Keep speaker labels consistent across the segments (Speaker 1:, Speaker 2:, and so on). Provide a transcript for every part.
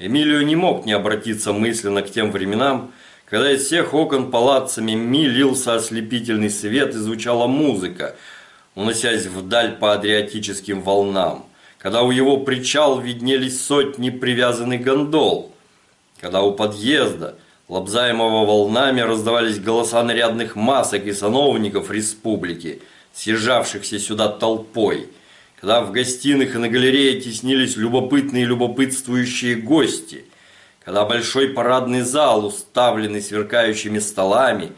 Speaker 1: Эмилио не мог не обратиться мысленно к тем временам, когда из всех окон палаццо Мимми лился ослепительный свет и звучала музыка, уносясь вдаль по адриатическим волнам, когда у его причал виднелись сотни привязанных гондол, когда у подъезда, лобзаемого волнами, раздавались голоса нарядных масок и сановников республики, съезжавшихся сюда толпой, когда в гостиных и на галерее теснились любопытные и любопытствующие гости – когда большой парадный зал, уставленный сверкающими столами,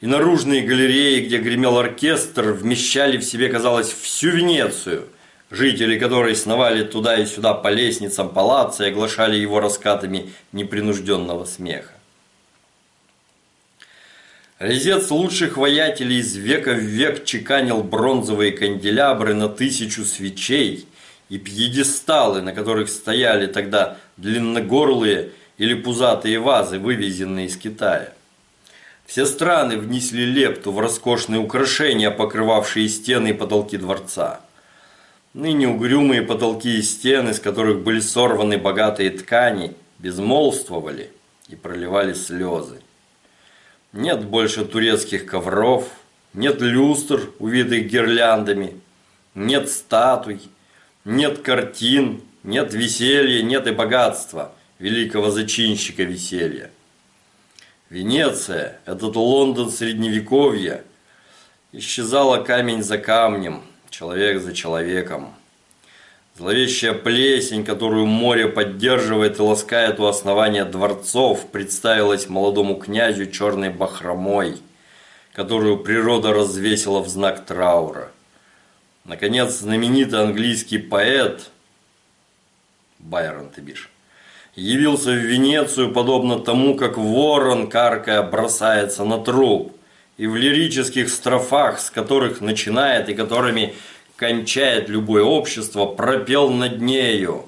Speaker 1: и наружные галереи, где гремел оркестр, вмещали в себе, казалось, всю Венецию, жители которой сновали туда и сюда по лестницам палаца и оглашали его раскатами непринужденного смеха. Резец лучших воятелей из века в век чеканил бронзовые канделябры на тысячу свечей и пьедесталы, на которых стояли тогда длинногорлые или пузатые вазы, вывезенные из Китая. Все страны внесли лепту в роскошные украшения, покрывавшие стены и потолки дворца. Ныне угрюмые потолки и стены, с которых были сорваны богатые ткани, безмолвствовали и проливали слезы. Нет больше турецких ковров, нет люстр, увитых гирляндами, нет статуй, нет картин, нет веселья, нет и богатства, великого зачинщика веселья. Венеция, этот Лондон средневековья, исчезала камень за камнем, человек за человеком. Зловещая плесень, которую море поддерживает и ласкает у основания дворцов, представилась молодому князю черной бахромой, которую природа развесила в знак траура. Наконец, знаменитый английский поэт Байрон Тебиш явился в Венецию, подобно тому, как ворон, каркая, бросается на труп, и в лирических строфах, с которых начинает и которыми кончает любое общество, пропел над нею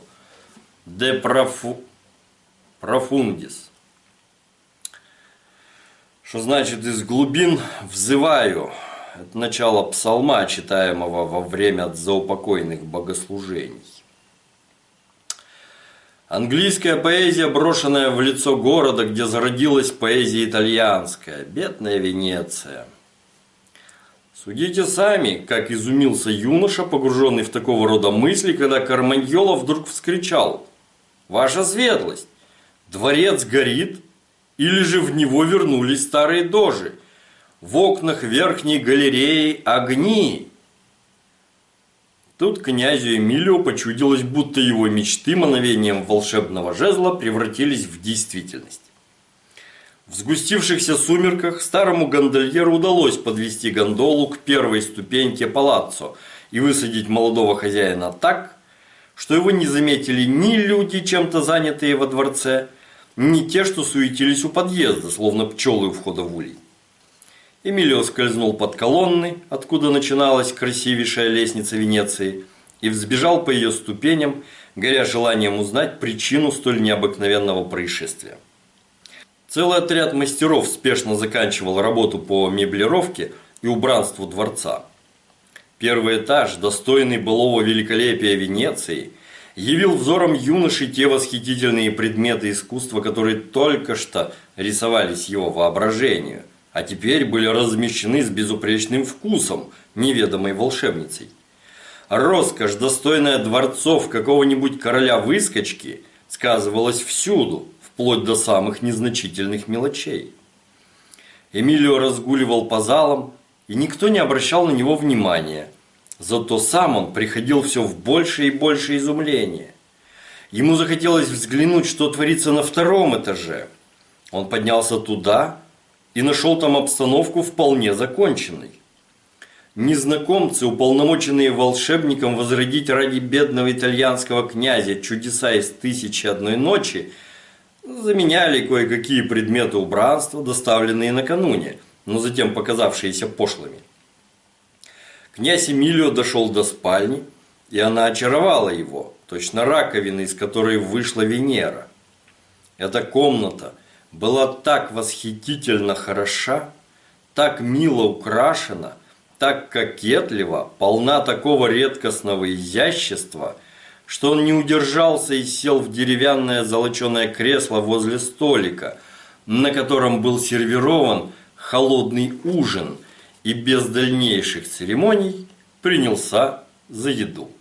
Speaker 1: «De profu... profundis». Что значит «из глубин взываю». Это начало псалма, читаемого во время заупокойных богослужений. Английская поэзия, брошенная в лицо города, где зародилась поэзия итальянская, бедная Венеция. Судите сами, как изумился юноша, погруженный в такого рода мысли, когда Карманьола вдруг вскричал «Ваша светлость! Дворец горит, или же в него вернулись старые дожи? В окнах верхней галереи огни!» Тут князю Эмилио почудилось, будто его мечты мановением волшебного жезла превратились в действительность. В сгустившихся сумерках старому гондольеру удалось подвести гондолу к первой ступеньке палаццо и высадить молодого хозяина так, что его не заметили ни люди, чем-то занятые во дворце, ни те, что суетились у подъезда, словно пчелы у входа в улей. Эмилио скользнул под колонны, откуда начиналась красивейшая лестница Венеции, и взбежал по ее ступеням, горя желанием узнать причину столь необыкновенного происшествия. Целый отряд мастеров спешно заканчивал работу по меблировке и убранству дворца. Первый этаж, достойный былого великолепия Венеции, явил взором юноши те восхитительные предметы искусства, которые только что рисовались его воображению – а теперь были размещены с безупречным вкусом неведомой волшебницей. Роскошь, достойная дворцов какого-нибудь короля-выскочки, сказывалась всюду, вплоть до самых незначительных мелочей. Эмилио разгуливал по залам, и никто не обращал на него внимания. Зато сам он приходил все в большее и большее изумление. Ему захотелось взглянуть, что творится на втором этаже. Он поднялся туда и нашел там обстановку вполне законченной. Незнакомцы, уполномоченные волшебником возродить ради бедного итальянского князя чудеса из «Тысячи одной ночи», заменяли кое-какие предметы убранства, доставленные накануне, но затем показавшиеся пошлыми. Князь Эмилио дошел до спальни, и она очаровала его, точно раковина, из которой вышла Венера. Эта комната – была так восхитительно хороша, так мило украшена, так кокетливо, полна такого редкостного изящества, что он не удержался и сел в деревянное золоченое кресло возле столика, на котором был сервирован холодный ужин и без дальнейших церемоний принялся за еду.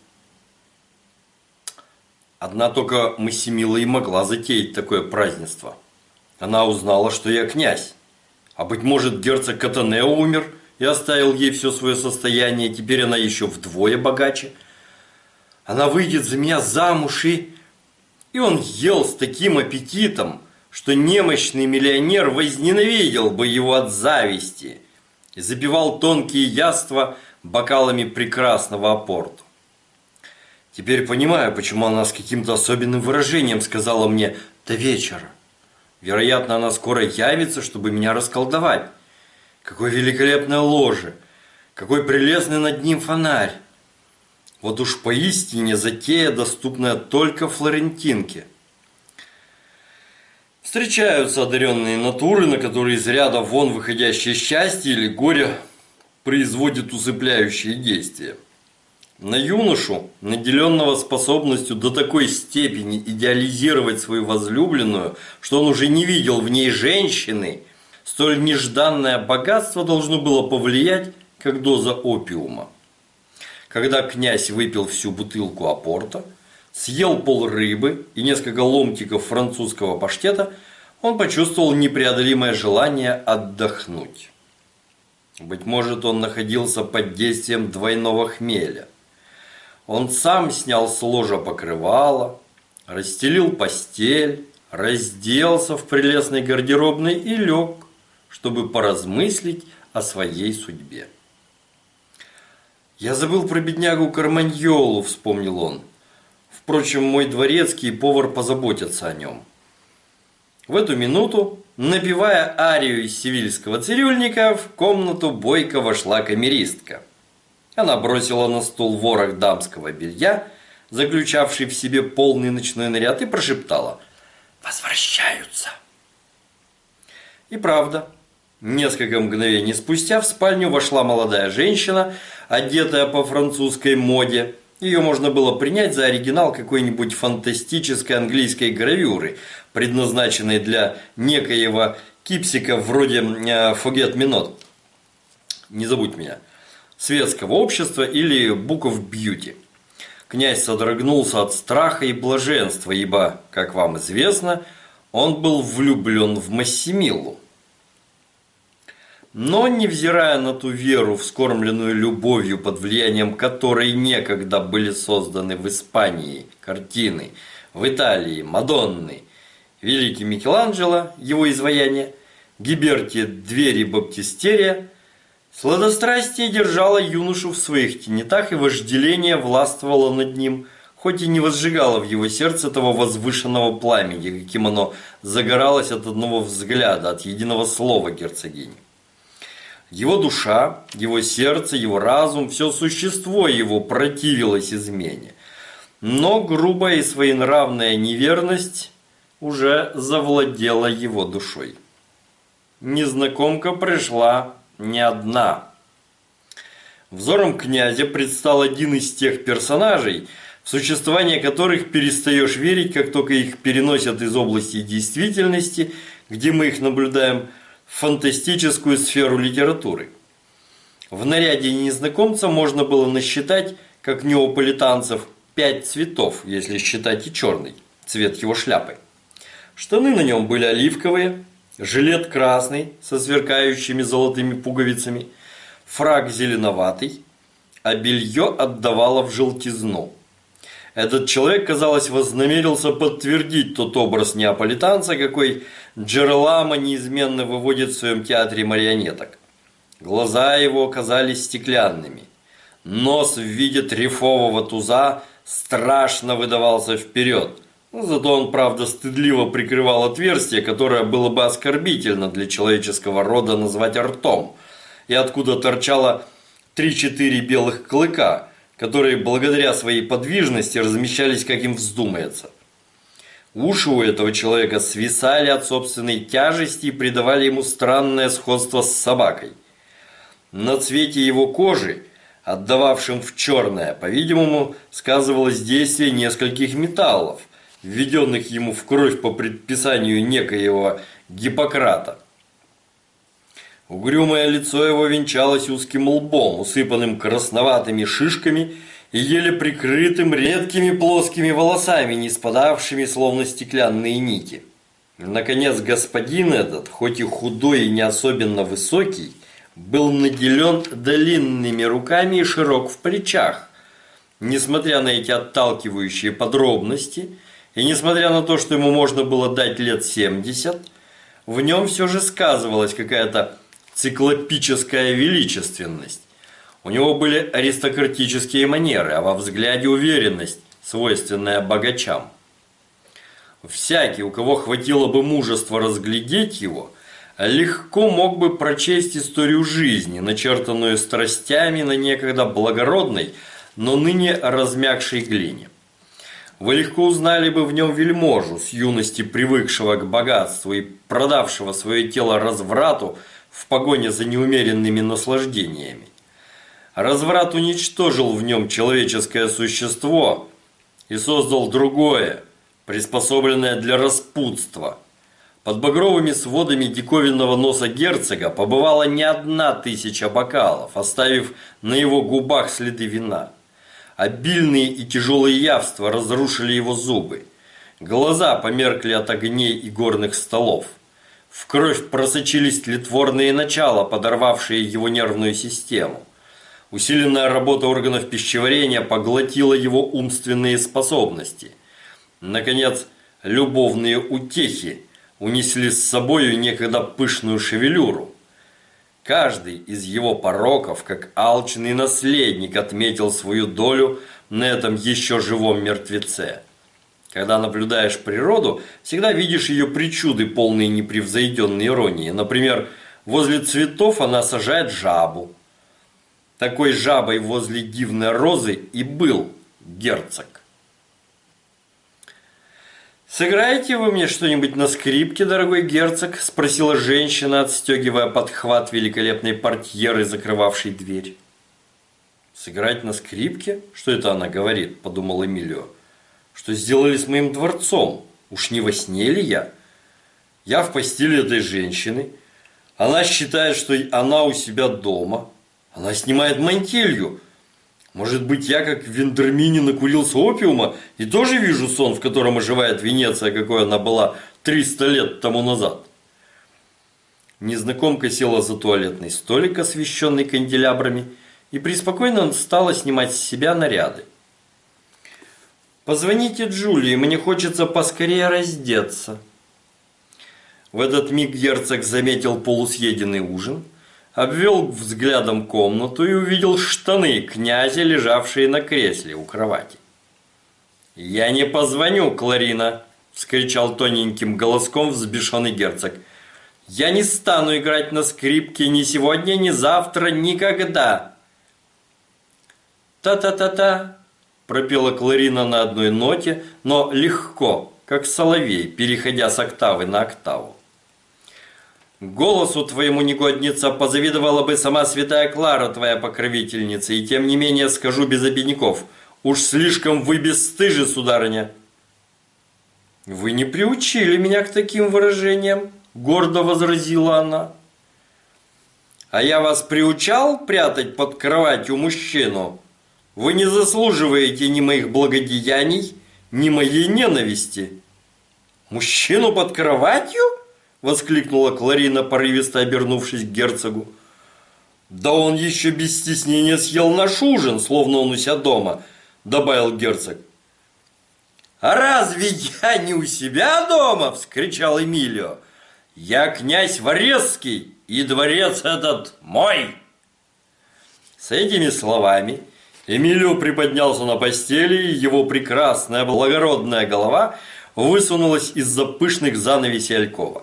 Speaker 1: Одна только Массимила и могла затеять такое празднество. Она узнала, что я князь. А быть может, герцог Катанео умер и оставил ей все свое состояние, теперь она еще вдвое богаче. Она выйдет за меня замуж и... И он ел с таким аппетитом, что немощный миллионер возненавидел бы его от зависти и запивал тонкие яства бокалами прекрасного апорта. Теперь понимаю, почему она с каким-то особенным выражением сказала мне «до вечера». Вероятно, она скоро явится, чтобы меня расколдовать. Какое великолепное ложе! Какой прелестный над ним фонарь! Вот уж поистине затея, доступная только флорентинке. Встречаются одаренные натуры, на которые из ряда вон выходящее счастье или горе производит усыпляющие действия. На юношу, наделенного способностью до такой степени идеализировать свою возлюбленную, что он уже не видел в ней женщины, столь нежданное богатство должно было повлиять, как доза опиума. Когда князь выпил всю бутылку апорта, съел пол рыбы и несколько ломтиков французского паштета, он почувствовал непреодолимое желание отдохнуть. Быть может, он находился под действием двойного хмеля – он сам снял с ложа покрывало, расстелил постель, разделся в прелестной гардеробной и лег, чтобы поразмыслить о своей судьбе. «Я забыл про беднягу Карманьолу», – вспомнил он. «Впрочем, мой дворецкий и повар позаботятся о нем». В эту минуту, напевая арию из сивильского цирюльника, в комнату бойко вошла камеристка – она бросила на стол ворох дамского белья, заключавший в себе полный ночной наряд, и прошептала «Возвращаются!». И правда, несколько мгновений спустя в спальню вошла молодая женщина, одетая по французской моде. Ее можно было принять за оригинал какой-нибудь фантастической английской гравюры, предназначенной для некоего кипсика вроде э, «Фогет Минот». Не забудь меня – светского общества или букв бьюти. Князь содрогнулся от страха и блаженства, ибо, как вам известно, он был влюблен в Массимилу. Но, невзирая на ту веру, вскормленную любовью, под влиянием которой некогда были созданы в Испании картины, в Италии Мадонны, великий Микеланджело, его изваяние, Гиберти Двери Баптистерия – Сладострастие держало юношу в своих тенетах, и вожделение властвовало над ним, хоть и не возжигало в его сердце того возвышенного пламени, каким оно загоралось от одного взгляда, от единого слова герцогини. Его душа, его сердце, его разум, все существо его противилось измене. Но грубая и своенравная неверность уже завладела его душой. Незнакомка пришла не одна. Взором князя предстал один из тех персонажей, в существование которых перестаешь верить, как только их переносят из области действительности, где мы их наблюдаем, фантастическую сферу литературы. В наряде незнакомца можно было насчитать, как неаполитанцев, пять цветов, если считать и черный, цвет его шляпы. Штаны на нем были оливковые, жилет красный со сверкающими золотыми пуговицами, фраг зеленоватый, а белье отдавало в желтизну. Этот человек, казалось, вознамерился подтвердить тот образ неаполитанца, какой Джералама неизменно выводит в своем театре марионеток. Глаза его казались стеклянными. Нос в виде трефового туза страшно выдавался вперед – ну, зато он, правда, стыдливо прикрывал отверстие, которое было бы оскорбительно для человеческого рода назвать ртом, и откуда торчало три-четыре белых клыка, которые благодаря своей подвижности размещались, как им вздумается. Уши у этого человека свисали от собственной тяжести и придавали ему странное сходство с собакой. На цвете его кожи отдававшим в черное, по-видимому, сказывалось действие нескольких металлов, введенных ему в кровь по предписанию некоего Гиппократа. Угрюмое лицо его венчалось узким лбом, усыпанным красноватыми шишками и еле прикрытым редкими плоскими волосами, не спадавшими, словно стеклянные нити. Наконец, господин этот, хоть и худой и не особенно высокий, был наделен длинными руками и широк в плечах. Несмотря на эти отталкивающие подробности, и несмотря на то, что ему можно было дать лет 70, в нем все же сказывалась какая-то циклопическая величественность. У него были аристократические манеры, а во взгляде уверенность, свойственная богачам. Всякий, у кого хватило бы мужества разглядеть его, легко мог бы прочесть историю жизни, начертанную страстями на некогда благородной, но ныне размягшей глине. Вы легко узнали бы в нем вельможу, с юности привыкшего к богатству и продавшего свое тело разврату в погоне за неумеренными наслаждениями. Разврат уничтожил в нем человеческое существо и создал другое, приспособленное для распутства. Под багровыми сводами диковинного носа герцога побывала не одна тысяча бокалов, оставив на его губах следы вина. Обильные и тяжелые явства разрушили его зубы. Глаза померкли от огней и горных столов. В кровь просочились тлетворные начала, подорвавшие его нервную систему. Усиленная работа органов пищеварения поглотила его умственные способности. Наконец, любовные утехи унесли с собою некогда пышную шевелюру. Каждый из его пороков, как алчный наследник, отметил свою долю на этом еще живом мертвеце. Когда наблюдаешь природу, всегда видишь ее причуды, полные непревзойденной иронии. Например, возле цветов она сажает жабу. Такой жабой возле дивной розы и был герцог. «Сыграете вы мне что-нибудь на скрипке, дорогой герцог?» – спросила женщина, отстегивая подхват великолепной портьеры, закрывавшей дверь. «Сыграть на скрипке? Что это она говорит?» – подумал Эмилио. «Что сделали с моим дворцом? Уж не во сне ли я? Я в постели этой женщины. Она считает, что она у себя дома. Она снимает мантилью. Может быть, я, как в Вендермине, накурился опиума и тоже вижу сон, в котором оживает Венеция, какой она была 300 лет тому назад. Незнакомка села за туалетный столик, освещенный канделябрами, и преспокойно стала снимать с себя наряды. «Позвоните Джулии, мне хочется поскорее раздеться». В этот миг герцог заметил полусъеденный ужин – обвел взглядом комнату и увидел штаны князя, лежавшие на кресле у кровати. «Я не позвоню, Кларина!» – вскричал тоненьким голоском взбешенный герцог. «Я не стану играть на скрипке ни сегодня, ни завтра, никогда!» «Та-та-та-та!» – пропела Кларина на одной ноте, но легко, как соловей, переходя с октавы на октаву. Голосу твоему негодница позавидовала бы сама святая Клара, твоя покровительница, и тем не менее скажу без обиняков. Уж слишком вы бесстыжи, сударыня. Вы не приучили меня к таким выражениям, гордо возразила она. А я вас приучал прятать под кроватью мужчину? Вы не заслуживаете ни моих благодеяний, ни моей ненависти. Мужчину под кроватью? – воскликнула Кларина, порывисто обернувшись к герцогу. «Да он еще без стеснения съел наш ужин, словно он у себя дома», – добавил герцог. «А разве я не у себя дома?» – вскричал Эмилио. «Я князь Ворезский, и дворец этот мой!» С этими словами Эмилио приподнялся на постели, его прекрасная благородная голова высунулась из-за пышных занавесей Алькова.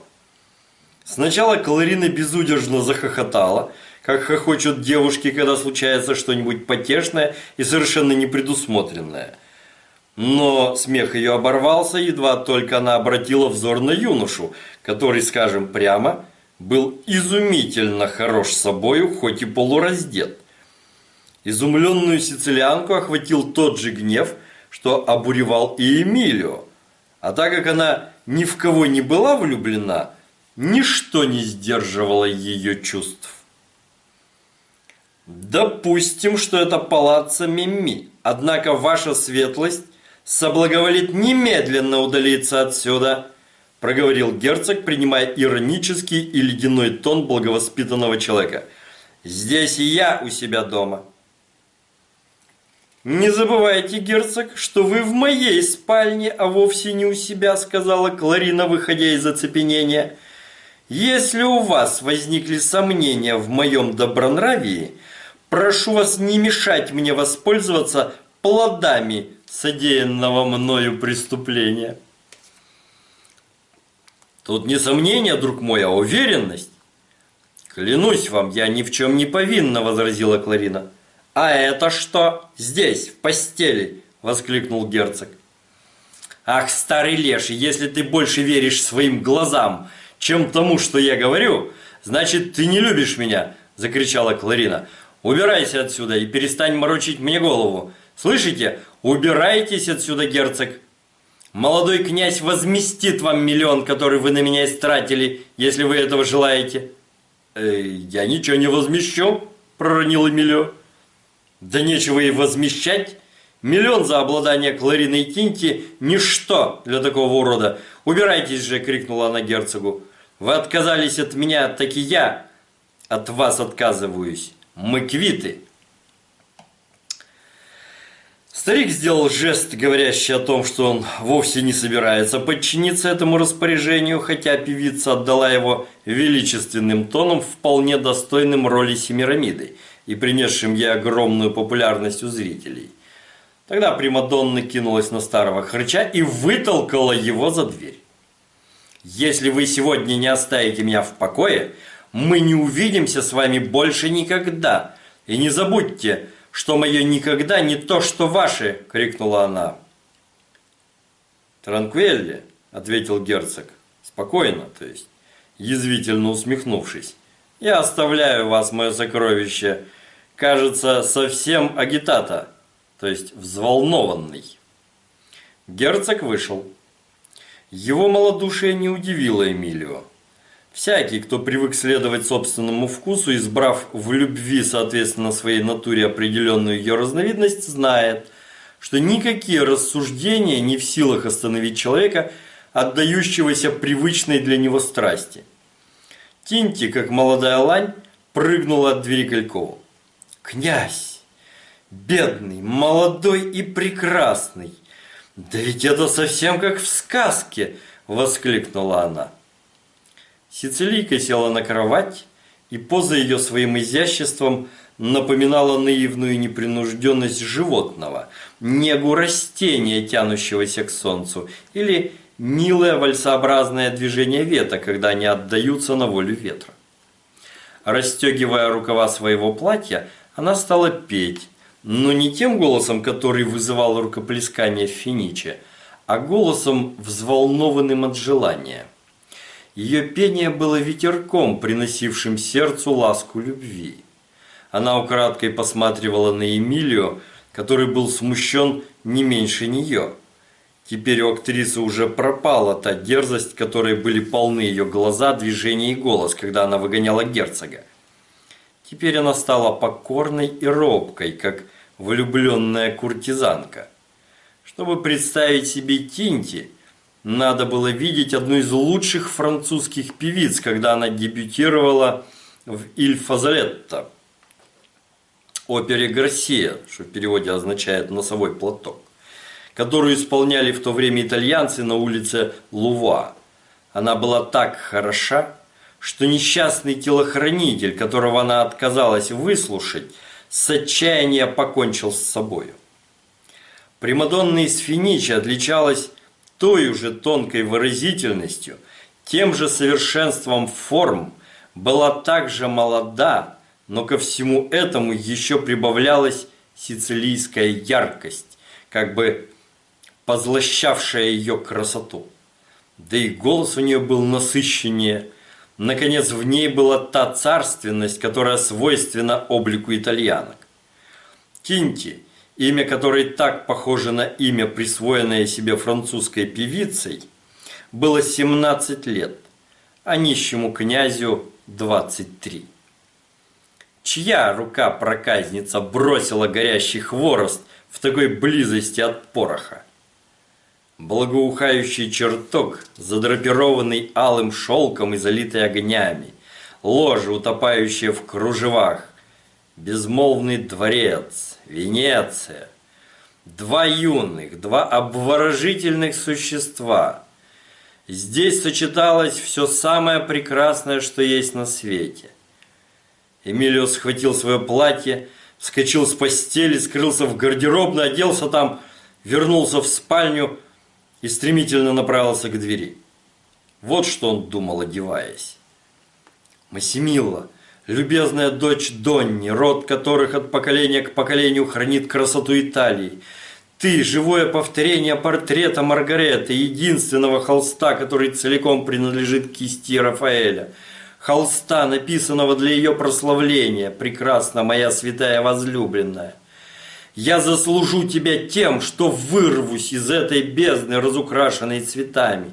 Speaker 1: Сначала Кларина безудержно захохотала, как хохочут девушки, когда случается что-нибудь потешное и совершенно непредусмотренное. Но смех ее оборвался, едва только она обратила взор на юношу, который, скажем прямо, был изумительно хорош собою, хоть и полураздет. Изумленную сицилианку охватил тот же гнев, что обуревал и Эмилио. А так как она ни в кого не была влюблена, ничто не сдерживало ее чувств. Допустим, что это палаццо Мимми, однако ваша светлость соблаговолит немедленно удалиться отсюда, проговорил герцог, принимая иронический и ледяной тон благовоспитанного человека. Здесь и я у себя дома. «Не забывайте, герцог, что вы в моей спальне, а вовсе не у себя», сказала Кларина, выходя из оцепенения. «Если у вас возникли сомнения в моем добронравии, прошу вас не мешать мне воспользоваться плодами содеянного мною преступления». «Тут не сомнение, друг мой, а уверенность». «Клянусь вам, я ни в чем не повинна», – возразила Кларина. «А это что? Здесь, в постели!» – воскликнул герцог. «Ах, старый леший, если ты больше веришь своим глазам, чем тому, что я говорю, значит, ты не любишь меня!» – закричала Кларина. «Убирайся отсюда и перестань морочить мне голову! Слышите? Убирайтесь отсюда, герцог!» Молодой князь возместит вам миллион, который вы на меня истратили, если вы этого желаете. Э, я ничего не возмещу, проронил Эмилио. Да нечего и возмещать. Миллион за обладание Клариной Тинти – ничто для такого урода. Убирайтесь же, крикнула она герцогу. Вы отказались от меня, так и я от вас отказываюсь. Мы квиты. Старик сделал жест, говорящий о том, что он вовсе не собирается подчиниться этому распоряжению, хотя певица отдала его величественным тоном, вполне достойным роли Семирамиды – и принесшим ей огромную популярность у зрителей. Тогда Примадонна кинулась на старого хрыча и вытолкала его за дверь. «Если вы сегодня не оставите меня в покое, мы не увидимся с вами больше никогда. И не забудьте, что мое никогда не то, что ваше!» – крикнула она. «Транквелли», – ответил герцог, – «спокойно, то есть, язвительно усмехнувшись. Я оставляю вас, мое сокровище, кажется, совсем агитата, то есть взволнованный. Герцог вышел. Его малодушие не удивило Эмилио. Всякий, кто привык следовать собственному вкусу, избрав в любви, соответственно, своей натуре определенную ее разновидность, знает, что никакие рассуждения не в силах остановить человека, отдающегося привычной для него страсти. Тинти, как молодая лань, прыгнула от двери Калькова. Князь, бедный, молодой и прекрасный. Да ведь это совсем как в сказке, воскликнула она. Сицилийка села на кровать, и поза ее своим изяществом напоминала наивную непринужденность животного, негу растения, тянущегося к солнцу, или милое вальсообразное движение веток, когда они отдаются на волю ветра. Расстегивая рукава своего платья, она стала петь, но не тем голосом, который вызывал рукоплескание в Финиче, а голосом, взволнованным от желания. Ее пение было ветерком, приносившим сердцу ласку любви. Она украдкой посматривала на Эмилию, который был смущен не меньше нее. Теперь у актрисы уже пропала та дерзость, которой были полны ее глаза, движения и голос, когда она выгоняла герцога. Теперь она стала покорной и робкой, как влюбленная куртизанка. Чтобы представить себе Тинти, надо было видеть одну из лучших французских певиц, когда она дебютировала в «Иль Фазолетто» опере «Гарсия», что в переводе означает «носовой платок», которую исполняли в то время итальянцы на улице Лува. Она была так хороша, что несчастный телохранитель, которого она отказалась выслушать, с отчаяния покончил с собою. Примадонна из Финичи отличалась той уже тонкой выразительностью, тем же совершенством форм, была также молода, но ко всему этому еще прибавлялась сицилийская яркость, как бы позлощавшая ее красоту. Да и голос у нее был насыщеннее, Наконец, в ней была та царственность, которая свойственна облику итальянок. Тинти, имя которой так похоже на имя, присвоенное себе французской певицей, было 17 лет, а нищему князю 23. Чья рука проказница бросила горящий хворост в такой близости от пороха? Благоухающий чертог, задрапированный алым шелком и залитый огнями, ложе, утопающее в кружевах, безмолвный дворец, Венеция, два юных, два обворожительных существа. Здесь сочеталось все самое прекрасное, что есть на свете. Эмилио схватил свое платье, вскочил с постели, скрылся в гардеробной, оделся там, вернулся в спальню и стремительно направился к двери. Вот что он думал, одеваясь. Масимилла, любезная дочь Донни, род которых от поколения к поколению хранит красоту Италии. Ты – живое повторение портрета Маргареты, единственного холста, который целиком принадлежит кисти Рафаэля. Холста, написанного для ее прославления, прекрасна моя святая возлюбленная. Я заслужу тебя тем, что вырвусь из этой бездны, разукрашенной цветами.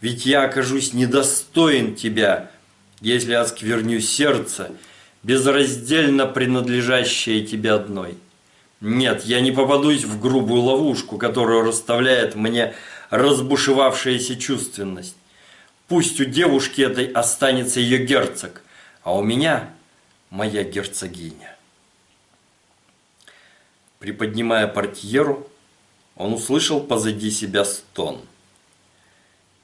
Speaker 1: Ведь я окажусь недостоин тебя – если оскверню сердце, безраздельно принадлежащее тебе одной. Нет, я не попадусь в грубую ловушку, которую расставляет мне разбушевавшаяся чувственность. Пусть у девушки этой останется ее герцог, а у меня моя герцогиня. Приподнимая портьеру, он услышал позади себя стон.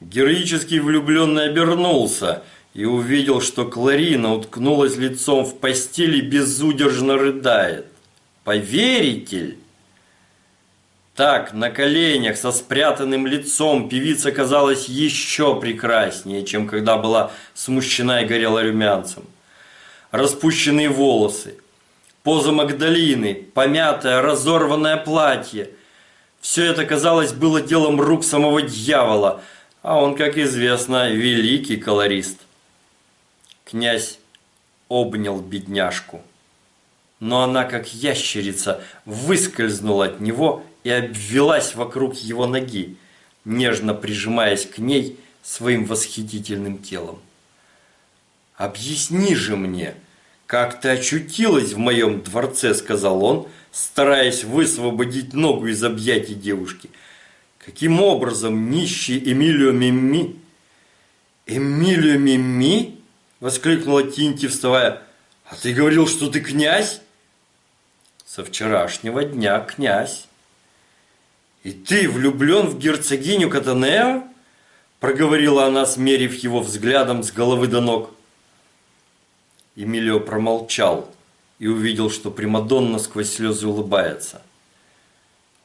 Speaker 1: Героически влюбленный обернулся – и увидел, что Кларина уткнулась лицом в постели и безудержно рыдает. Поверитель? Так, на коленях, со спрятанным лицом, певица казалась еще прекраснее, чем когда была смущена и горела румянцем. Распущенные волосы, поза Магдалины, помятое, разорванное платье – все это, казалось, было делом рук самого дьявола, а он, как известно, великий колорист. Князь обнял бедняжку. Но она, как ящерица, выскользнула от него и обвелась вокруг его ноги, нежно прижимаясь к ней своим восхитительным телом. «Объясни же мне, как ты очутилась в моем дворце», — сказал он, стараясь высвободить ногу из объятий девушки. «Каким образом нищий Эмилио Мимми...» «Эмилио Мимми?» Воскликнула Тинти, вставая. А ты говорил, что ты князь? Со вчерашнего дня князь. И ты влюблен в герцогиню Катанео? Проговорила она, смерив его взглядом с головы до ног. Эмилио промолчал и увидел, что Примадонна сквозь слезы улыбается.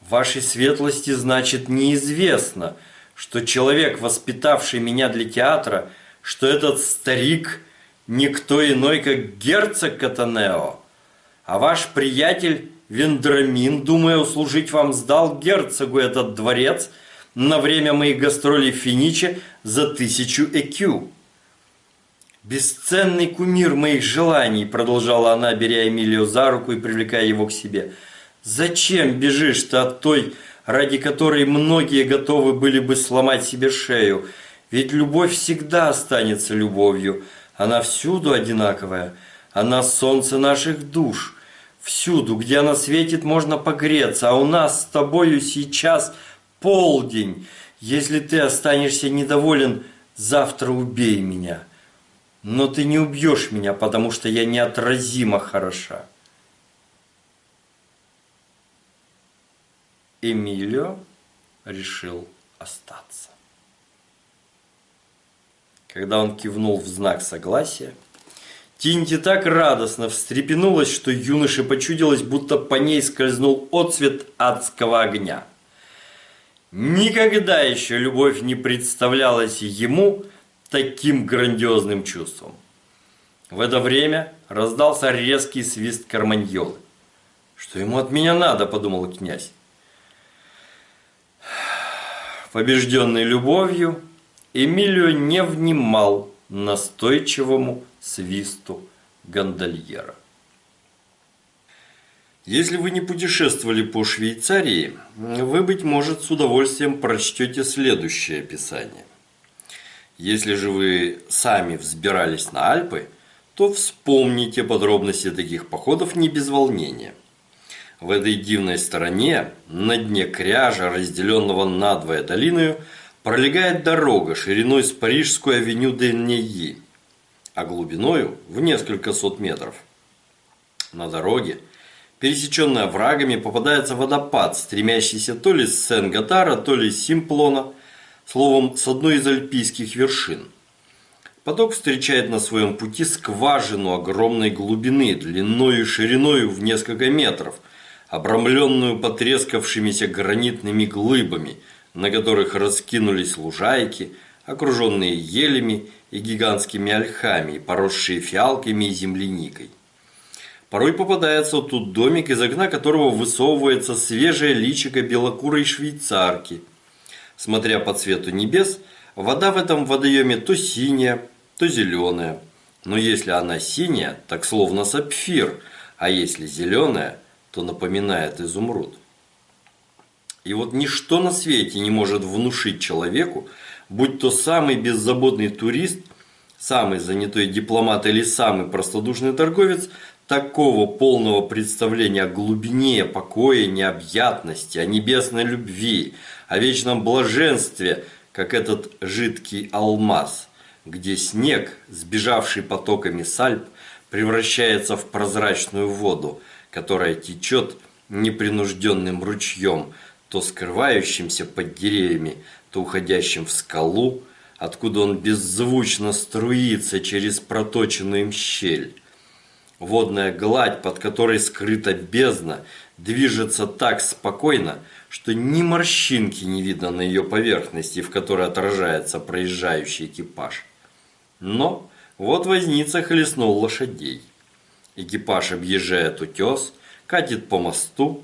Speaker 1: «Вашей светлости, значит, неизвестно, что человек, воспитавший меня для театра, что этот старик никто иной, как герцог Катанео. А ваш приятель Вендрамин, думая услужить вам, сдал герцогу этот дворец на время моих гастролей в Финиче за тысячу экю. «Бесценный кумир моих желаний», – продолжала она, беря Эмилию за руку и привлекая его к себе. «Зачем бежишь ты от той, ради которой многие готовы были бы сломать себе шею? Ведь любовь всегда останется любовью». Она всюду одинаковая. Она солнце наших душ. Всюду, где она светит, можно погреться. А у нас с тобою сейчас полдень. Если ты останешься недоволен, завтра убей меня. Но ты не убьешь меня, потому что я неотразимо хороша. Эмилио решил остаться. Когда он кивнул в знак согласия, Тинти так радостно встрепенулась, что юноше почудилось, будто по ней скользнул отцвет адского огня. Никогда еще любовь не представлялась ему таким грандиозным чувством. В это время раздался резкий свист карманьолы. «Что ему от меня надо?» – подумал князь. Побежденный любовью, Эмилио не внимал настойчивому свисту гондольера. Если вы не путешествовали по Швейцарии, вы, быть может, с удовольствием прочтете следующее описание. Если же вы сами взбирались на Альпы, то вспомните подробности таких походов не без волнения. В этой дивной стороне, на дне кряжа, разделенного надвое долиною, пролегает дорога шириной с Парижскую авеню де Нейи, а глубиною в несколько сот метров. На дороге – пересеченная врагами, попадается водопад, стремящийся то ли с Сен-Гатара, то ли с Симплона, словом, с одной из альпийских вершин. Поток встречает на своем пути скважину огромной глубины, длиной и шириной в несколько метров, обрамленную потрескавшимися гранитными глыбами, на которых раскинулись лужайки, окруженные елями и гигантскими ольхами, поросшие фиалками и земляникой. Порой попадается тут домик, из окна которого высовывается свежее личико белокурой швейцарки. Смотря по цвету небес, вода в этом водоеме то синяя, то зеленая. Но если она синяя, так словно сапфир, а если зеленая, то напоминает изумруд. И вот ничто на свете не может внушить человеку, будь то самый беззаботный турист, самый занятой дипломат или самый простодушный торговец – такого полного представления о глубине, покое, необъятности, о небесной любви, о вечном блаженстве, как этот жидкий алмаз, где снег, сбежавший потоками сальп, превращается в прозрачную воду, которая течет непринужденным ручьем, то скрывающимся под деревьями, то уходящим в скалу, откуда он беззвучно струится через проточенную им щель. Водная гладь, под которой скрыта бездна, движется так спокойно, что ни морщинки не видно на ее поверхности, в которой отражается проезжающий экипаж. Но вот возница хлестнул лошадей. Экипаж объезжает утес, катит по мосту.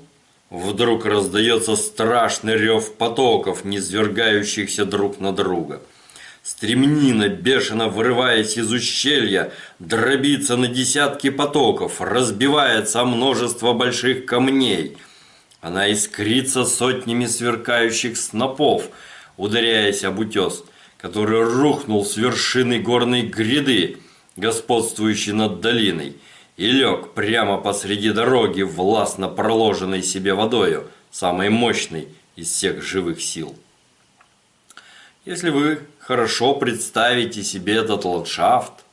Speaker 1: Вдруг раздается страшный рев потоков, низвергающихся друг на друга – Стремнина, бешено вырываясь из ущелья, дробится на десятки потоков, разбивается о множество больших камней. Она искрится сотнями сверкающих снопов, ударяясь об утес, который рухнул с вершины горной гряды, господствующей над долиной, и лег прямо посреди дороги, властно проложенной себе водою, самой мощной из всех живых сил. Если вы хорошо представите себе этот ландшафт,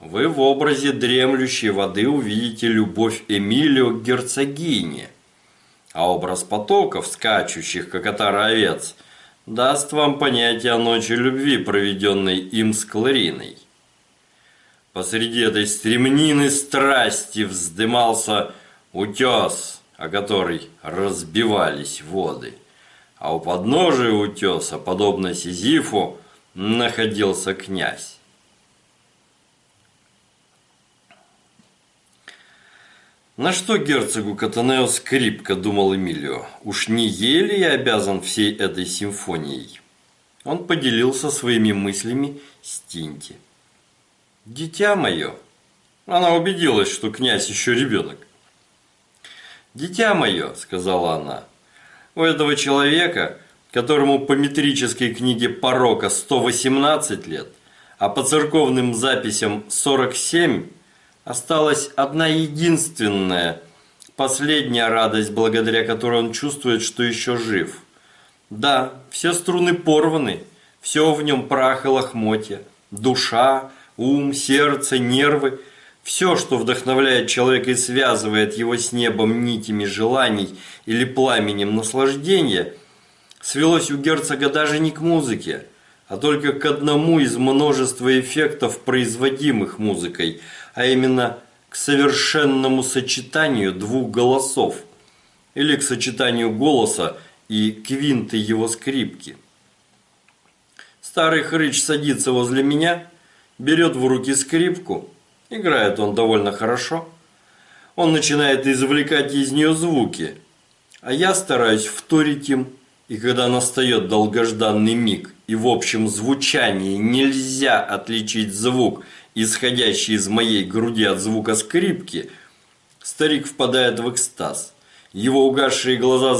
Speaker 1: вы в образе дремлющей воды увидите любовь Эмилио к герцогине, а образ потоков, скачущих, как отара даст вам понятие о ночи любви, проведенной им с Клариной. Посреди этой стремнины страсти вздымался утес, о который разбивались воды а у подножия утеса, подобно Сизифу, находился князь. На что герцогу Катанео скрипка, думал Эмилио, уж не еле я обязан всей этой симфонией. Он поделился своими мыслями с Тинти. «Дитя мое!» Она убедилась, что князь еще ребенок. «Дитя мое!» – сказала она. У этого человека, которому по метрической книге порока 118 лет, а по церковным записям 47, осталась одна единственная, последняя радость, благодаря которой он чувствует, что еще жив. Да, все струны порваны, все в нем прах и лохмотья, душа, ум, сердце, нервы – все, что вдохновляет человека и связывает его с небом нитями желаний или пламенем наслаждения, свелось у герцога даже не к музыке, а только к одному из множества эффектов, производимых музыкой, а именно к совершенному сочетанию двух голосов или к сочетанию голоса и квинты его скрипки. Старый хрыч садится возле меня, берет в руки скрипку – Играет он довольно хорошо. Он начинает извлекать из нее звуки, а я стараюсь вторить им, и когда настает долгожданный миг, и в общем звучании нельзя отличить звук, исходящий из моей груди от звука скрипки, Старик впадает в экстаз. Его угасшие глаза